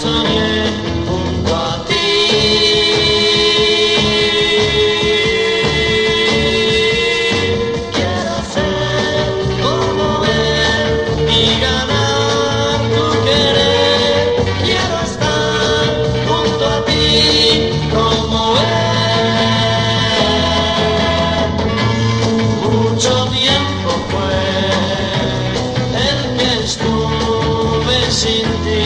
soñé junto a ti. Quiero ser como él y ganar tu querer. Quiero estar junto a ti como él. Mucho tiempo fue el que estuve sin ti.